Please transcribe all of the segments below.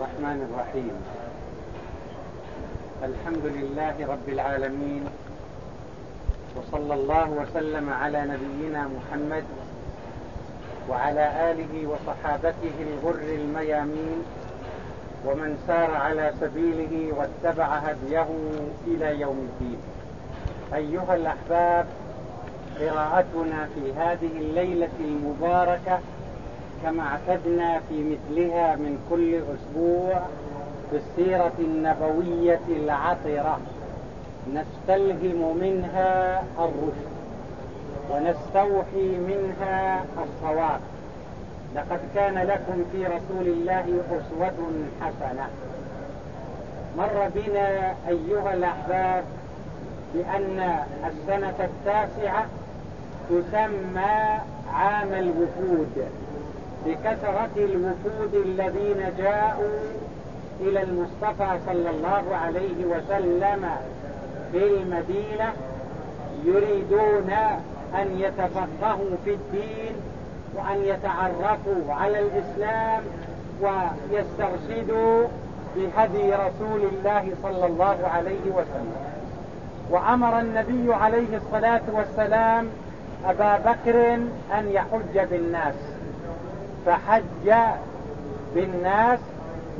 الرحمن الرحيم. الحمد لله رب العالمين وصلى الله وسلم على نبينا محمد وعلى آله وصحابته الغر الميامين ومن سار على سبيله واتبع هديه إلى يوم الدين. أيها الأحباب قراءتنا في هذه الليلة المباركة كما اعتدنا في مثلها من كل أسبوع في السيرة النبوية العطرة. نستلهم منها الرشد ونستوحي منها الصواب. لقد كان لكم في رسول الله أسوة حسنة. مر بنا أيها الأحباب بأن السنة التاسعة تسمى عام الوفود. بكثرة الوفود الذين جاءوا إلى المصطفى صلى الله عليه وسلم في المدينة يريدون أن يتفقهوا في الدين وأن يتعرفوا على الإسلام ويسترشدوا بهدي رسول الله صلى الله عليه وسلم. وأمر النبي عليه الصلاة والسلام أبا بكر أن يحج بالناس. فحج بالناس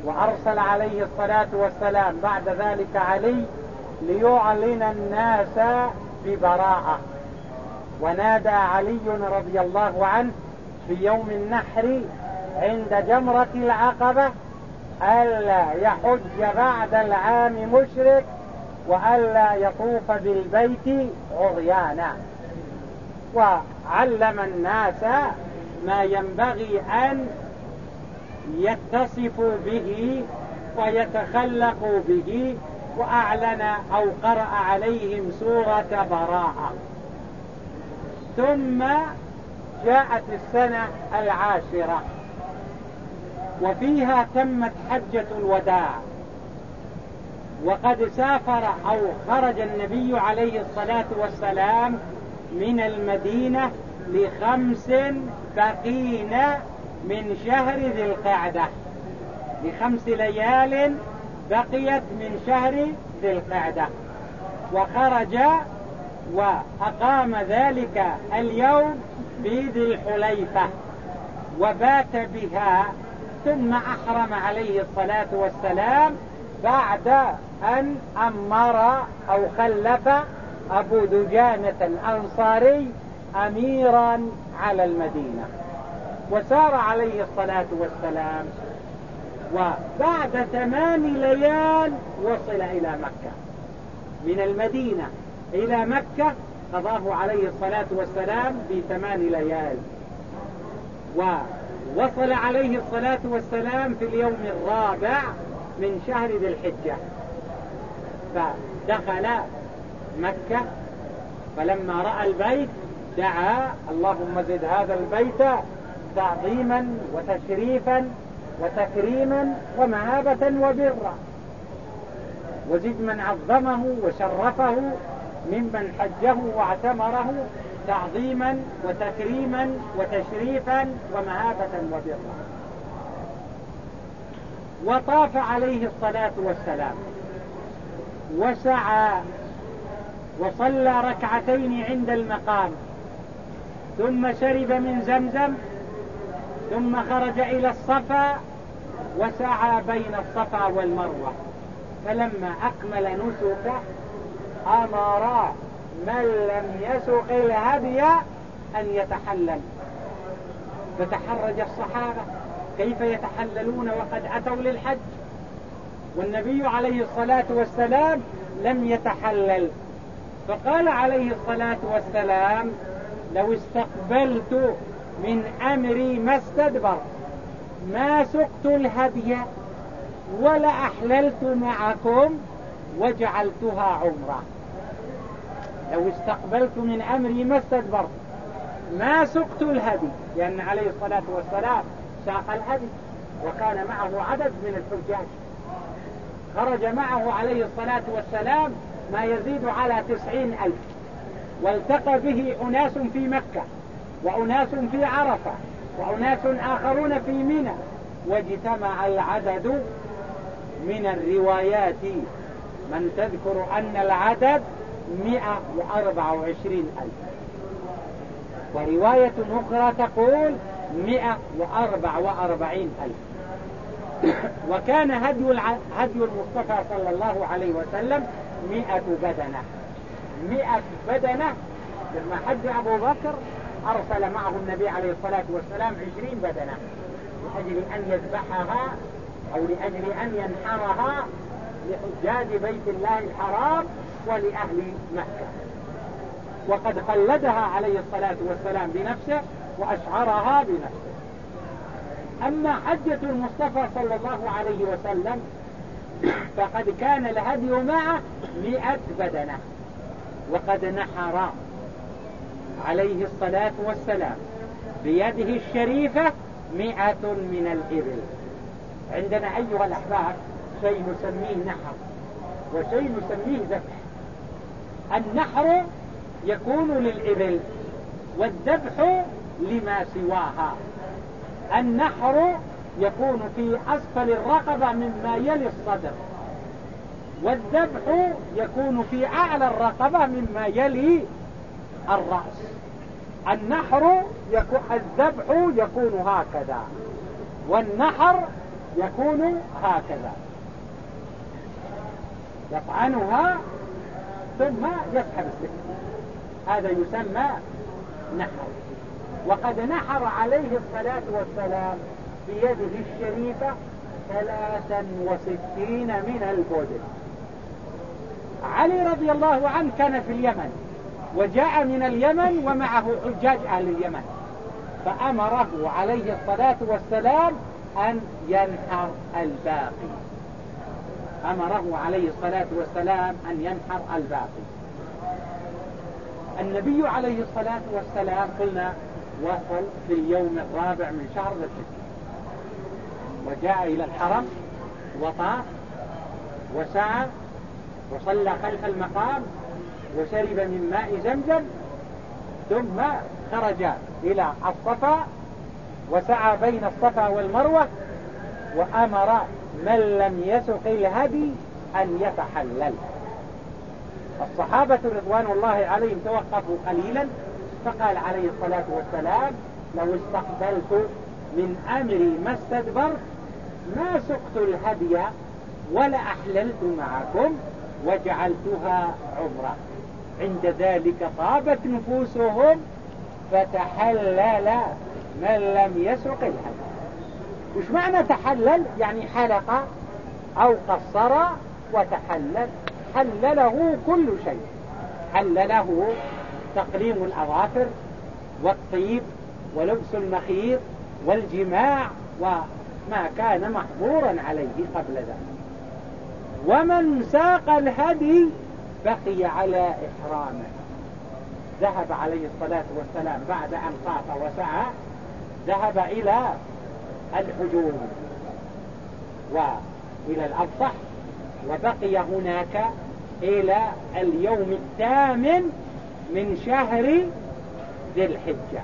وأرسل عليه الصلاة والسلام. بعد ذلك علي ليعلن الناس ببراءة ونادى علي رضي الله عنه في يوم النحر عند جمرة العقبة ألا يحج بعد العام مشرك وألا يطوف بالبيت عريانا. وعلم الناس ما ينبغي أن يتصفوا به ويتخلقوا به وأعلن أو قرأ عليهم سورة براءة. ثم جاءت السنة العاشرة. وفيها تمت حجة الوداع. وقد سافر أو خرج النبي عليه الصلاة والسلام من المدينة لخمس بقين من شهر ذي القعدة. لخمس ليال بقيت من شهر ذي القعدة. وخرج وأقام ذلك اليوم في ذي الحليفة. وبات بها ثم أحرم عليه الصلاة والسلام بعد أن أمر أو خلف أبو دجانة الأنصاري أميرا على المدينة. وسار عليه الصلاة والسلام وبعد ثمان ليال وصل إلى مكة. من المدينة إلى مكة قضاه عليه الصلاة والسلام في ثمان ليال. ووصل عليه الصلاة والسلام في اليوم الرابع من شهر ذي الحجة. فدخل مكة فلما رأى البيت دعا اللهم زد هذا البيت تعظيما وتشريفا وتكريما ومهابة وبرا. وزد من عظمه وشرفه ممن حجه واعتمره تعظيما وتكريما وتشريفا ومهابة وبرا. وطاف عليه الصلاة والسلام. وسعى وصلى ركعتين عند المقام. ثم شرب من زمزم ثم خرج إلى الصفا وسعى بين الصفا والمروة. فلما أكمل نسكه أمر من لم يسق الهدي أن يتحلل. فتحرج الصحابة كيف يتحللون وقد أتوا للحج؟ والنبي عليه الصلاة والسلام لم يتحلل. فقال عليه الصلاة والسلام لو استقبلت من أمري ما استدبر ما سقت الهدي ولا أحللت معكم وجعلتها عمرة. لو استقبلت من أمري ما استدبرت ما سقت الهدي لأن عليه الصلاة والسلام ساق الهدي وكان معه عدد من الحجاج. خرج معه عليه الصلاة والسلام ما يزيد على تسعين ألف. والتقى به أناس في مكة وأناس في عرفة وأناس آخرون في منى. واجتمع العدد من الروايات. من تذكر أن العدد 124 ألف. ورواية أخرى تقول 144 ألف. وكان هدي هدي المصطفى صلى الله عليه وسلم 100 بدنة. 100 بدنة. لما حج أبو بكر أرسل معه النبي عليه الصلاة والسلام 20 بدنة لأجل أن يذبحها أو لأجل أن ينحرها لحجاج بيت الله الحرام ولأهل مكة. وقد قلدها عليه الصلاة والسلام بنفسه وأشعرها بنفسه. أما حجة المصطفى صلى الله عليه وسلم فقد كان الهدي معه مئة بدنة. وقد نحر عليه الصلاة والسلام. بيده الشريفة مئة من الإبل. عندنا أيها الأحباب شيء نسميه نحر وشيء نسميه ذبح. النحر يكون للإبل والذبح لما سواها. النحر يكون في أسفل الرقبة مما يلي الصدر. والذبح يكون في أعلى الرقبة مما يلي الرأس. النحر يكون الذبح يكون هكذا. والنحر يكون هكذا. يطعنها ثم يسحب السكين هذا يسمى نحر. وقد نحر عليه الصلاة والسلام بيده الشريفة ثلاثا وستين من البدن. علي رضي الله عنه كان في اليمن وجاء من اليمن ومعه حجاج أهل اليمن. فأمره عليه الصلاة والسلام أن ينحر الباقي. أمره عليه الصلاة والسلام أن ينحر الباقي. النبي عليه الصلاة والسلام قلنا وصل في اليوم الرابع من شهر ذي وجاء إلى الحرم وطاف وسعى وصلى خلف المقام وشرب من ماء زمزم ثم خرج إلى الصفا وسعى بين الصفا والمروة وأمر من لم يسق الهدي أن يتحلل. الصحابة رضوان الله عليهم توقفوا قليلا فقال عليه الصلاة والسلام لو استقبلت من أمري ما استدبرت ما سقت الهدي ولا أحللت معكم. وجعلتها عمرة عند ذلك طابت نفوسهم فتحلل من لم يسق الهدي وش معنى تحلل؟ يعني حلق أو قصر وتحلل. حلله كل شيء. حلله تقليم الأظافر والطيب ولبس المخيط والجماع وما كان محظورا عليه قبل ذلك. ومن ساق الهدي بقي على إحرامه. ذهب عليه الصلاة والسلام بعد أن طاف وسعى ذهب إلى الحجوم وإلى الأبطح وبقي هناك إلى اليوم الثامن من شهر ذي الحجة.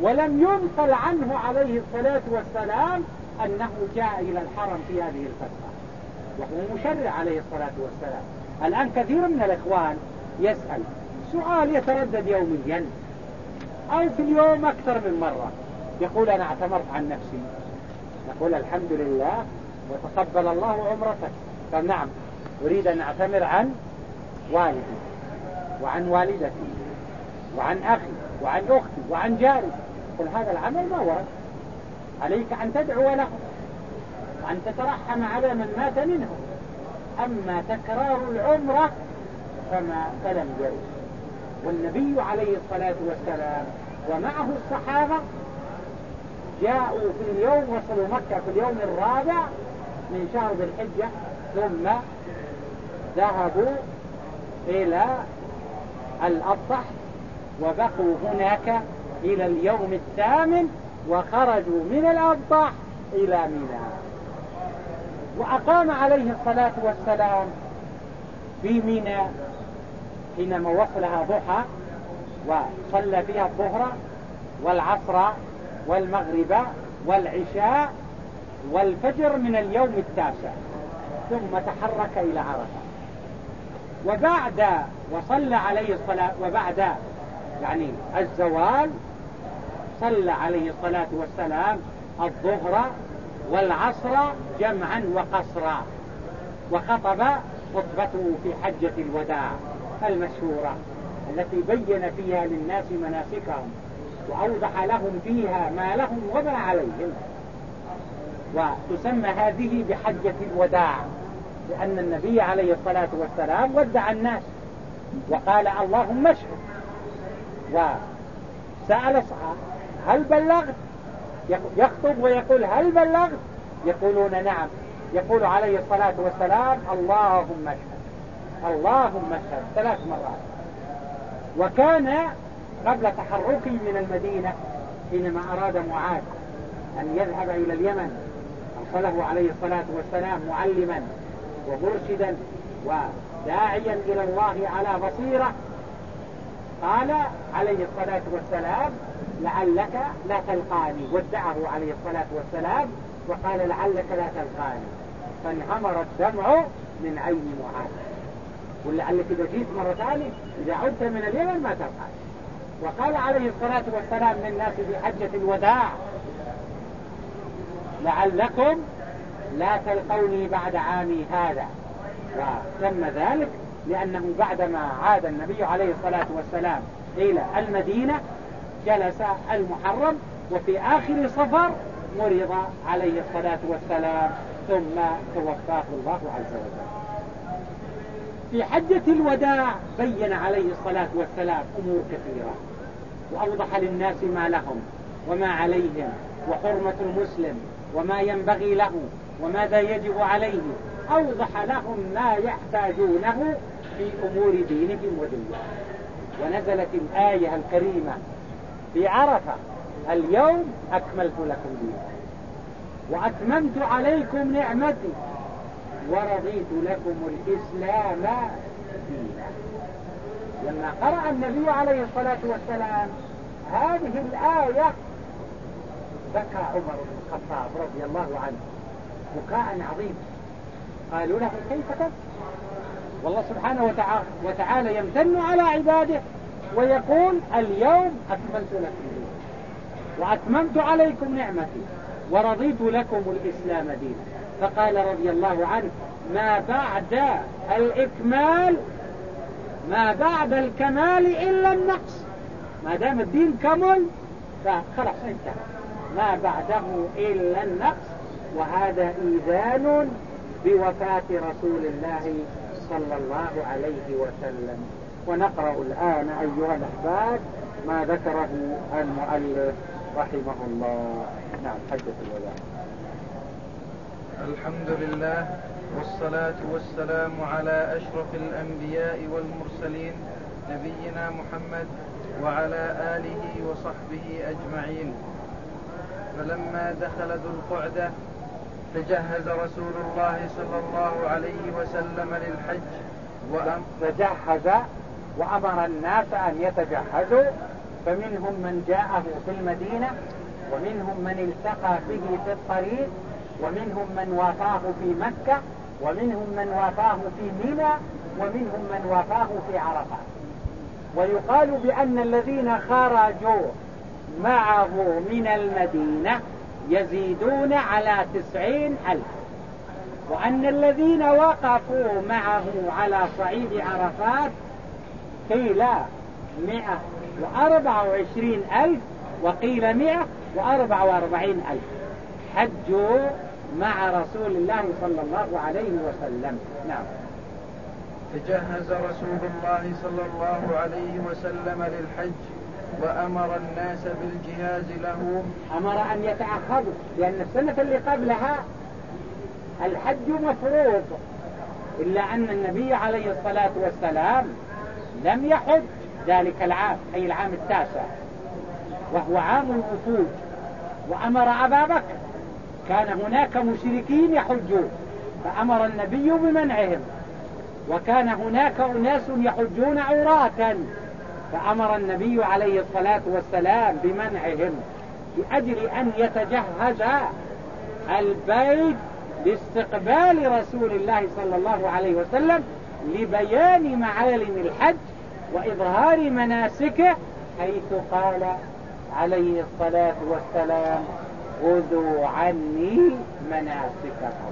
ولم ينقل عنه عليه الصلاة والسلام أنه جاء إلى الحرم في هذه الفترة. وهو مشرع عليه الصلاة والسلام. الآن كثير من الإخوان يسأل سؤال يتردد يوميا أو في اليوم أكثر من مرة. يقول أنا اعتمرت عن نفسي. نقول الحمد لله وتقبل الله عمرتك. قال نعم أريد أن أعتمر عن والدي وعن والدتي وعن أخي وعن أختي وعن جاري. قل هذا العمل ما ورد. عليك أن تدعو له. وأن تترحم على من مات منهم أما تكرار العمرة فما فلم يرد. والنبي عليه الصلاة والسلام ومعه الصحابة جاءوا في اليوم وصلوا مكة في اليوم الرابع من شهر ذي الحجة ثم ذهبوا إلى الأبطح وبقوا هناك إلى اليوم الثامن وخرجوا من الأبطح إلى منى وأقام عليه الصلاة والسلام في منى حينما وصلها ضحى وصلى فيها الظهر والعصر والمغرب والعشاء والفجر من اليوم التاسع ثم تحرك إلى عرفة. وبعد وصلى عليه الصلاة وبعد يعني الزوال صلى عليه الصلاة والسلام الظهر والعصر جمعا وقصرا وخطب خطبته في حجة الوداع المشهورة التي بين فيها للناس مناسكهم وأوضح لهم فيها ما لهم وما عليهم. وتسمى هذه بحجة الوداع لأن النبي عليه الصلاة والسلام ودع الناس وقال اللهم اشهد. وسأل هل بلغت؟ يخطب ويقول هل بلغت؟ يقولون نعم. يقول عليه الصلاة والسلام اللهم اشهد. اللهم اشهد. ثلاث مرات. وكان قبل تحركه من المدينة حينما أراد معاذ أن يذهب إلى اليمن أرسله عليه الصلاة والسلام معلما ومرشدا وداعيا إلى الله على بصيرة قال عليه الصلاة والسلام لعلك لا تلقاني. ودعه عليه الصلاة والسلام وقال لعلك لا تلقاني. فانهمر الدمع من عين معاذ. ولعلك إذا جيت مرة ثانية إذا عدت من اليمن ما تلقاني. وقال عليه الصلاة والسلام للناس في حجة الوداع لعلكم لا تلقوني بعد عامي هذا. وتم ذلك لأنه بعدما عاد النبي عليه الصلاة والسلام إلى المدينة جلس المحرم وفي آخر صفر مرض عليه الصلاة والسلام ثم توفاه الله عز وجل. في حجة الوداع بين عليه الصلاة والسلام أمور كثيرة وأوضح للناس ما لهم وما عليهم وحرمة المسلم وما ينبغي له وماذا يجب عليه. أوضح لهم ما يحتاجونه في أمور دينهم ودنياهم. ونزلت الآية الكريمة في عرفة. اليوم أكملت لكم دينكم وأتممت عليكم نعمتي. ورضيت لكم الإسلام دينا. لما قرأ النبي عليه الصلاة والسلام هذه الآية بكى عمر بن الخطاب رضي الله عنه. بكاء عظيم. قالوا له كيف تبكي؟ والله سبحانه وتعالى يمتن على عباده. ويقول اليوم أكملت لكم وأتممت عليكم نعمتي. ورضيت لكم الإسلام دينا. فقال رضي الله عنه ما بعد الإكمال ما بعد الكمال إلا النقص. ما دام الدين كمل فخلاص انتهى. ما بعده إلا النقص وهذا إيذان بوفاة رسول الله صلى الله عليه وسلم. ونقرأ الآن أيها الأحباب ما ذكره المؤلف رحمه الله. نعم حجة الوداع الحمد لله والصلاة والسلام على أشرف الأنبياء والمرسلين نبينا محمد وعلى آله وصحبه أجمعين. فلما دخل ذو القعدة تجهز رسول الله صلى الله عليه وسلم للحج وأم تجهز وأمر الناس أن يتجهزوا فمنهم من جاءه في المدينة ومنهم من التقى به في الطريق ومنهم من وافاه في مكة ومنهم من وافاه في منى ومنهم من وافاه في عرفات. ويقال بأن الذين خرجوا معه من المدينة يزيدون على تسعين ألف. وأن الذين وقفوا معه على صعيد عرفات قيل مئة وأربع وعشرين ألف وقيل مئة وأربع وأربعين ألف. حجوا مع رسول الله صلى الله عليه وسلم. نعم. تجهز رسول الله صلى الله عليه وسلم للحج وأمر الناس بالجهاز له. أمر أن يتعهدوا لأن السنة اللي قبلها الحج مفروض إلا أن النبي عليه الصلاة والسلام لم يحج ذلك العام أي العام التاسع. وهو عام الوفود وأمر أبا بكر. كان هناك مشركين يحجون. فأمر النبي بمنعهم. وكان هناك أناس يحجون عراة فأمر النبي عليه الصلاة والسلام بمنعهم. لأجل أن يتجهز البيت باستقبال رسول الله صلى الله عليه وسلم لبيان معالم الحج وإظهار مناسكه حيث قال عليه الصلاة والسلام خذوا عني مناسككم.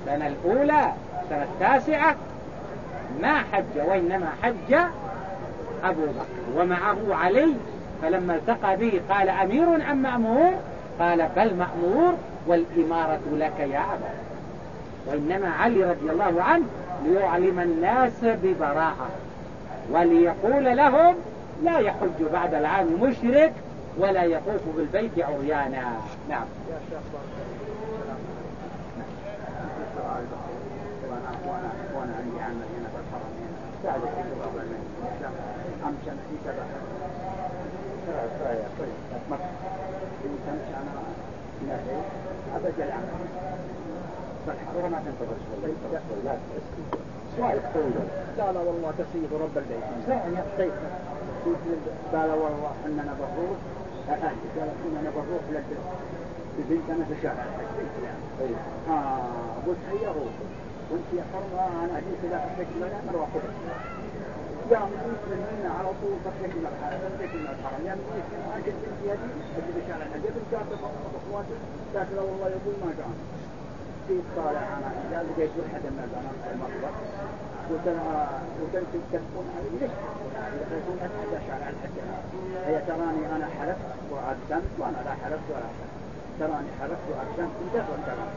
السنة الأولى السنة التاسعة ما حج وإنما حج أبو بكر ومعه علي فلما التقى به قال أمير أم مأمور؟ قال بل مأمور والإمارة لك يا أبا. وإنما علي رضي الله عنه ليعلم الناس ببراءة وليقول لهم لا يحج بعد العام مشرك ولا يطوف بالبيت عريانا. نعم. يا شيخ لا سؤال لا والله تسيب رب البيت لا طيب قال والله اننا بروح قال اننا بروح للبنت أنا في طيب آه قلت هيا روح وانت يا حرمه أنا اجيك اذا حسيت أنا أروح يا مسلمين على طول فتحت من الحرم فتحت من الحرم يا مسلمين أجل بنتي هذه أجل الشارع أجل بنت جات اخواتي لا والله يا أبوي ما جاء. في طالع أنا قال لقيت واحد من البنات في المطبخ قلت لها قلت أنت تكتبون علي ليش؟ يقولون اتحدى شارع الحج هي تراني أنا حلفت واقسمت وأنا لا حلفت ولا حلفت تراني حلفت واقسمت ودخل تراني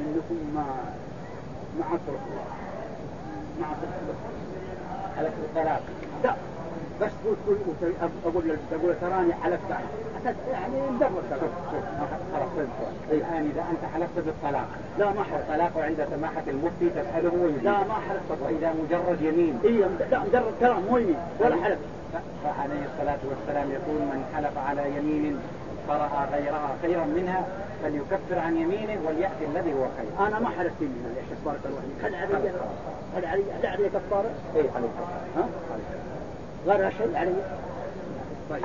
إنكم ما ما اتركوا ما اتركوا حلفت الطلاق لا. بس قلت قلت أقول أقول تراني حلفت يعني مجرد خلاص الآن إذا أنت حلفت بالطلاق لا ما حلفت الطلاق عند سماحة المفتي تساله ويمين. لا ما حلفت واذا مجرد يمين. اي لا مجرد كلام مو يمين ولا حلف. فعليه الصلاة والسلام يقول من حلف على يمين فرأى غيرها خيرا منها فليكفر عن يمينه وليأتي الذي هو خير. أنا ما حلفت يمين يا شيخ بارك الله فيك. هل علي هل علي هل علي كفارة؟ إيه علي ها؟ غير شيء علي. طيب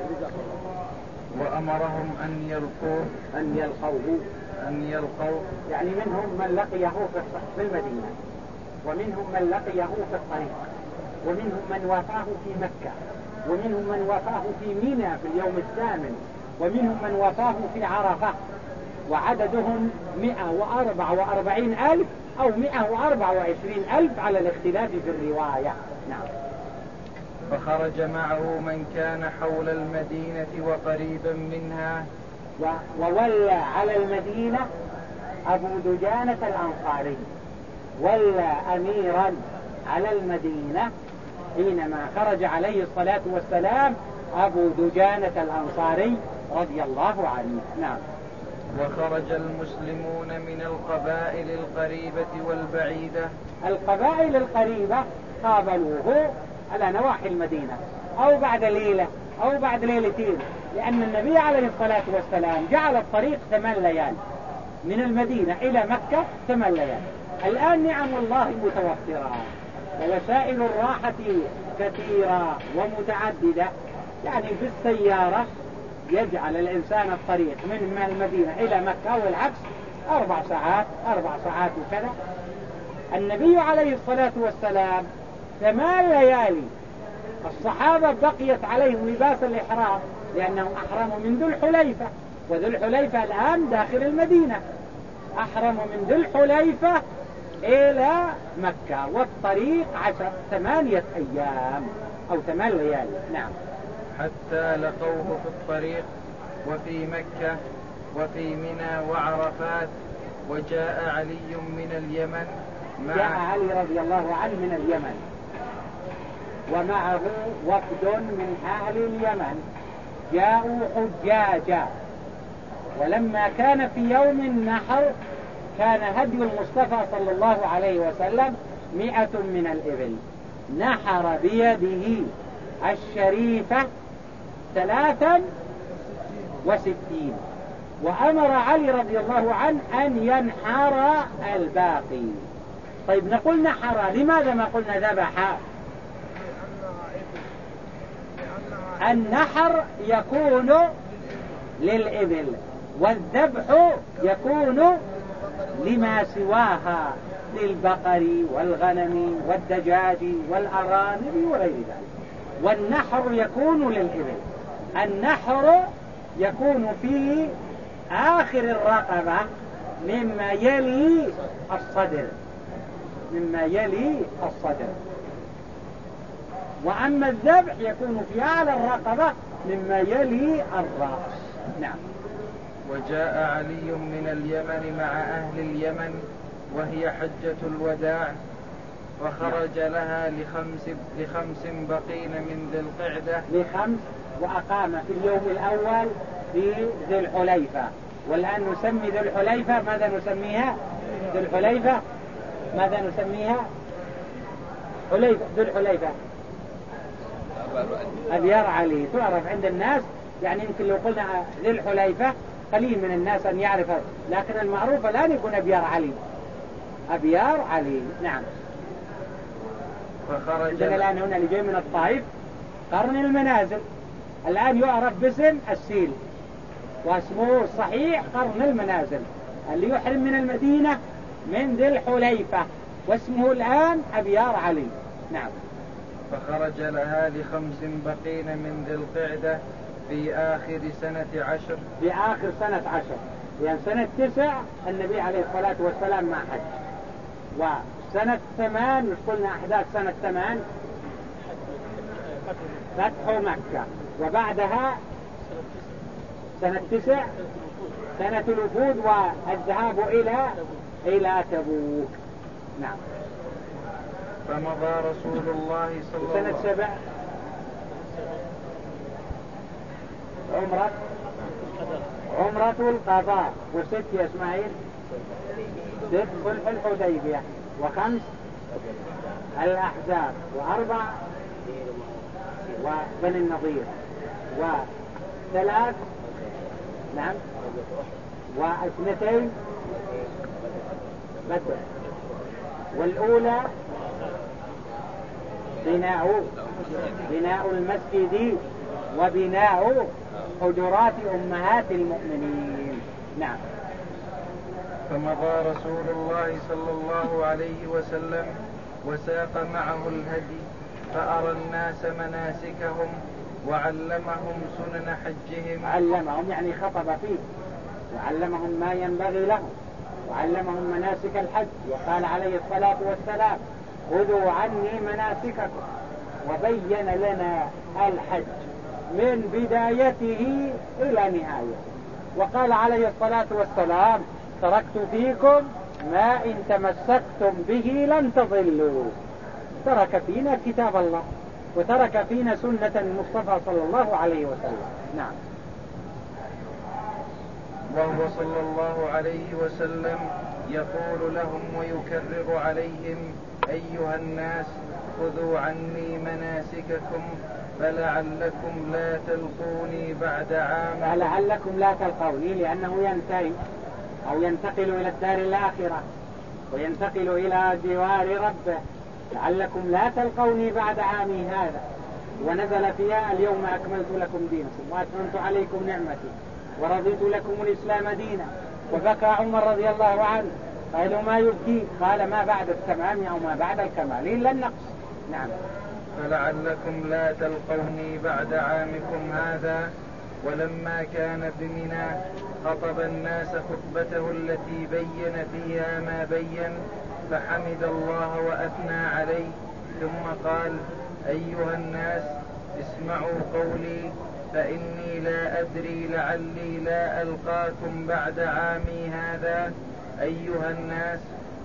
وأمرهم أن يلقوه. أن يلقوه. أن يلقوه. يعني منهم من لقيه في المدينة ومنهم من لقيه في الطريق ومنهم من وافاه في مكة ومنهم من وافاه في منى في اليوم الثامن ومنهم من وافاه في عرفة. وعددهم 144 ألف أو 124 ألف على الاختلاف في الرواية. نعم. فخرج معه من كان حول المدينة وقريبا منها. وولى على المدينة أبو دجانة الأنصاري. ولى أميرا على المدينة حينما خرج عليه الصلاة والسلام أبو دجانة الأنصاري رضي الله عنه. نعم. وخرج المسلمون من القبائل القريبة والبعيدة. القبائل القريبة قابلوه على نواحي المدينة أو بعد ليلة أو بعد ليلتين لأن النبي عليه الصلاة والسلام جعل الطريق ثمان ليال من المدينة إلى مكة ثمان ليال. الآن نعم الله متوفرة ووسائل الراحة كثيرة ومتعددة. يعني في السيارة يجعل الإنسان الطريق من المدينة إلى مكة والعكس أربع ساعات أربع ساعات وكذا. النبي عليه الصلاة والسلام ثمان ليالي الصحابة بقيت عليهم لباس الإحرام لأنهم أحرموا من ذو الحليفة وذو الحليفة الآن داخل المدينة. أحرموا من ذو الحليفة إلى مكة والطريق عشر ثمانية أيام أو ثمان ليالي. نعم. حتى لقوه في الطريق وفي مكة وفي منى وعرفات وجاء علي من اليمن. مع جاء علي رضي الله عنه من اليمن. ومعه وفد من أهل اليمن جاءوا حجاجا. ولما كان في يوم النحر كان هدي المصطفى صلى الله عليه وسلم مئة من الإبل. نحر بيده الشريفة ثلاثا وستين. وأمر علي رضي الله عنه أن ينحر الباقي. طيب نقول نحر. لماذا ما قلنا ذبح؟ النحر يكون للإبل والذبح يكون لما سواها للبقر والغنم والدجاج والأرانب وغير ذلك والنحر يكون للإبل. النحر يكون في آخر الرقبة مما يلي الصدر. مما يلي الصدر. وأما الذبح يكون في أعلى الرقبة مما يلي الرأس. نعم. وجاء علي من اليمن مع أهل اليمن وهي حجة الوداع وخرج لها لخمس لخمس بقين من ذي القعدة. لخمس وأقام في اليوم الأول في ذي الحليفة. والآن نسمي ذي الحليفة ماذا نسميها؟ ذي الحليفة؟ ماذا نسميها؟ حليفة ذي الحليفة. أبيار علي. تعرف عند الناس يعني يمكن لو قلنا ذي الحليفة قليل من الناس أن يعرف. لكن المعروف الآن يكون أبيار علي. أبيار علي. نعم. فخرج الآن هنا اللي جاي من الطائف قرن المنازل. الآن يعرف باسم السيل. واسمه الصحيح قرن المنازل. اللي يحرم من المدينة من ذي الحليفة. واسمه الآن أبيار علي. نعم. فخرج لها لخمس بقين من ذي القعدة في آخر سنة عشر. في آخر سنة عشر. يعني سنة تسع النبي عليه الصلاة والسلام ما حج. وسنة ثمان مش قلنا أحداث سنة ثمان؟ فتح مكة. وبعدها سنة تسع سنة الوفود والذهاب إلى إلى تبوك. نعم. فمضى رسول الله صلى الله عليه وسلم. سنة سبع. عمرة. عمرة القضاء. وست يا إسماعيل. ست صلح الحديبية. وخمس الأحزاب. وأربع وبني النظير. وثلاث نعم. واثنتين. بدر. والأولى بناء بناء المسجد وبناء حجرات أمهات المؤمنين. نعم. فمضى رسول الله صلى الله عليه وسلم وساق معه الهدي فأرى الناس مناسكهم وعلمهم سنن حجهم. علمهم يعني خطب فيه. وعلمهم ما ينبغي لهم. وعلمهم مناسك الحج. وقال عليه الصلاة والسلام خذوا عني مناسككم. وبين لنا الحج من بدايته إلى نهايته. وقال عليه الصلاة والسلام تركت فيكم ما إن تمسكتم به لن تضلوا. ترك فينا كتاب الله وترك فينا سنة المصطفى صلى الله عليه وسلم. نعم. وهو صلى الله عليه وسلم يقول لهم ويكرر عليهم أيها الناس خذوا عني مناسككم فلعلكم لا تلقوني بعد عام. فلعلكم لا تلقوني لأنه ينتهي أو ينتقل إلى الدار الآخرة وينتقل إلى جوار ربه. لعلكم لا تلقوني بعد عامي هذا. ونزل فيها اليوم أكملت لكم دينكم وأتممت عليكم نعمتي. ورضيت لكم الإسلام دينا. وبكى عمر رضي الله عنه. قالوا ما يبكي قال ما بعد التمام أو ما بعد الكمال إلا النقص نعم. فلعلكم لا تلقوني بعد عامكم هذا. ولما كان بمنى خطب الناس خطبته التي بين فيها ما بين فحمد الله وأثنى عليه. ثم قال أيها الناس اسمعوا قولي. فإني لا أدري لعلي لا ألقاكم بعد عامي هذا. أيها الناس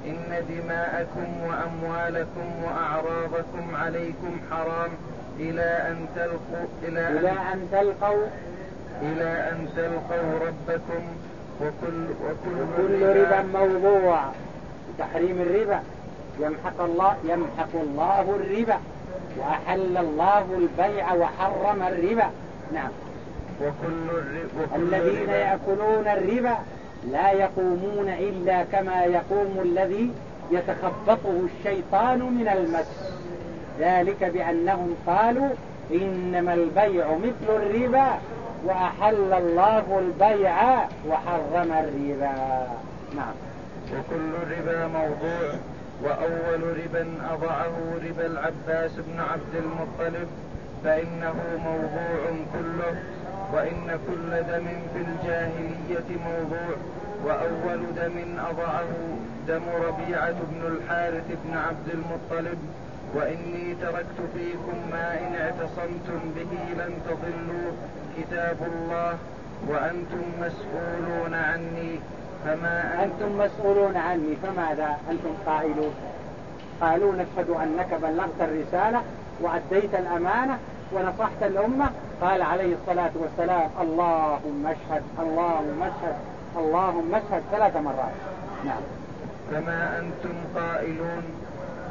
إن دماءكم وأموالكم وأعراضكم عليكم حرام. إلى أن تلقوا إلى, إلى أن تلقوا إلى أن تلقوا ربكم. وكل وكل, وكل ربا موضوع. تحريم الربا. يمحق الله يمحق الله الربا. وأحل الله البيع وحرم الربا. نعم. وكل الربا الذين يأكلون الربا لا يقومون إلا كما يقوم الذي يتخبطه الشيطان من المس. ذلك بأنهم قالوا إنما البيع مثل الربا وأحل الله البيع وحرم الربا. نعم. وكل ربا موضوع وأول ربا أضعه ربا العباس بن عبد المطلب فإنه موضوع كله وإن كل دم في الجاهلية موضوع وأول دم أضعه دم ربيعة بن الحارث بن عبد المطلب وإني تركت فيكم ما إن اعتصمتم به لن تضلوا كتاب الله وأنتم مسؤولون عني فما أنتم مسؤولون عني فماذا أنتم قائلون؟ قالوا نشهد أنك بلغت الرسالة وأديت الأمانة ونصحت الأمة قال عليه الصلاة والسلام اللهم اشهد اللهم اشهد اللهم اشهد ثلاث مرات. نعم. كما أنتم قائلون؟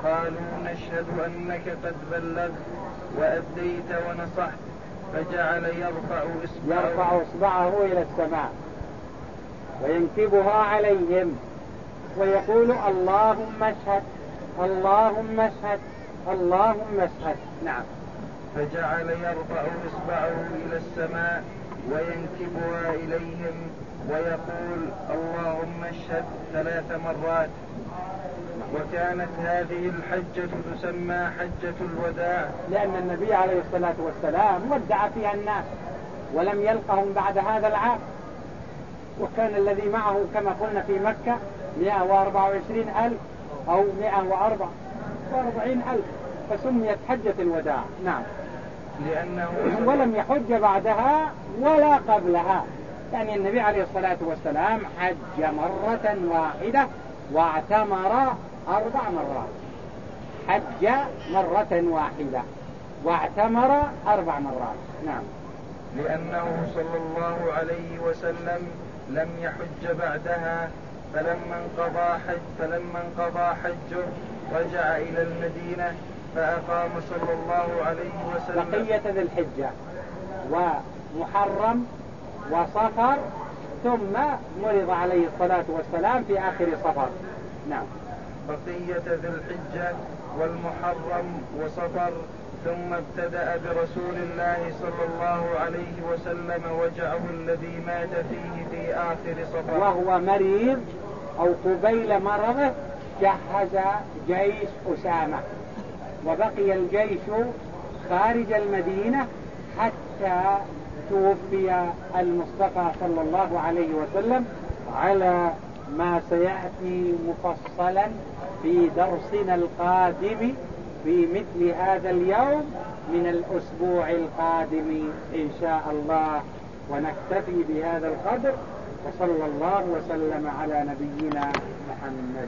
قالوا نشهد أنك قد بلغت وأديت ونصحت فجعل يرفع إصبعه. يرفع إصبعه إلى السماء وينكبها عليهم ويقول اللهم اشهد اللهم اشهد اللهم اشهد. نعم. فجعل يرفع إصبعه إلى السماء وينكبها إليهم ويقول اللهم اشهد ثلاث مرات. وكانت هذه الحجة تسمى حجة الوداع. لأن النبي عليه الصلاة والسلام ودع فيها الناس ولم يلقهم بعد هذا العام. وكان الذي معه كما قلنا في مكة 124 ألف أو 144 ألف فسميت حجة الوداع. نعم. لأنه ولم يحج بعدها ولا قبلها. يعني النبي عليه الصلاة والسلام حج مرة واحدة واعتمر أربع مرات. حج مرة واحدة واعتمر أربع مرات. نعم. لأنه صلى الله عليه وسلم لم يحج بعدها فلما انقضى حج فلما انقضى حجه رجع إلى المدينة فأقام صلى الله عليه وسلم. بقية ذي الحجة. ومحرم وصفر ثم مرض عليه الصلاة والسلام في آخر صفر. نعم. بقية ذي الحجة والمحرم وصفر ثم ابتدأ برسول الله صلى الله عليه وسلم وجعه الذي مات فيه في آخر صفر. وهو مريض أو قبيل مرضه جهز جيش أسامة. وبقي الجيش خارج المدينة حتى توفي المصطفى صلى الله عليه وسلم على ما سيأتي مفصلا في درسنا القادم في مثل هذا اليوم من الأسبوع القادم إن شاء الله. ونكتفي بهذا القدر وصلى الله وسلم على نبينا محمد.